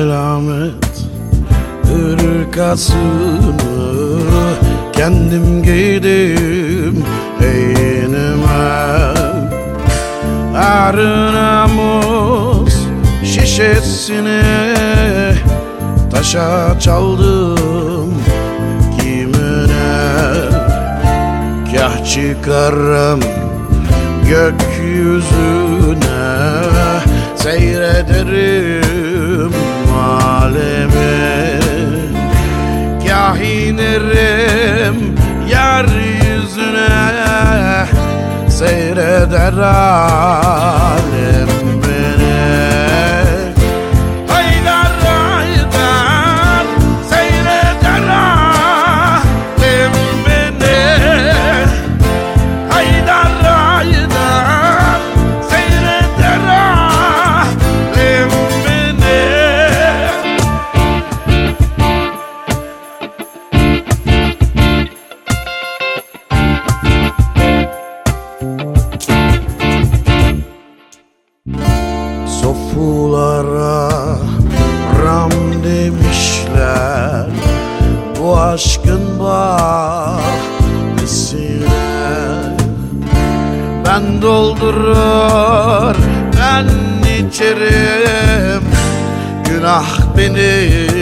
Ben melamet ırkasını kendim giydim beynime. Arınamız şişesini taşa çaldım kimine Kah çıkarım gökyüzüne Seyrederim alemi Kah inerim yeryüzüne Seyreder alem demişler Bu aşkın bahçesine Ben doldurur ben içerim. Günah benim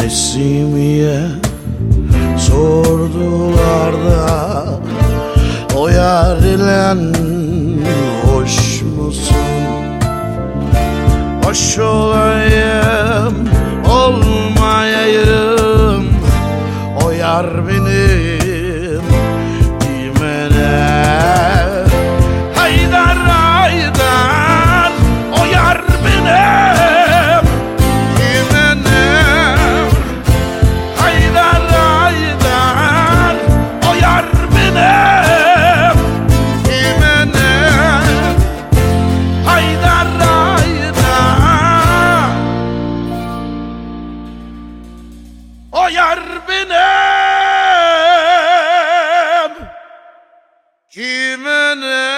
Nesimiye sordular da O yar ile hoş musun? Hoş olayım olmayayım O yar beni O yar benim. Kimine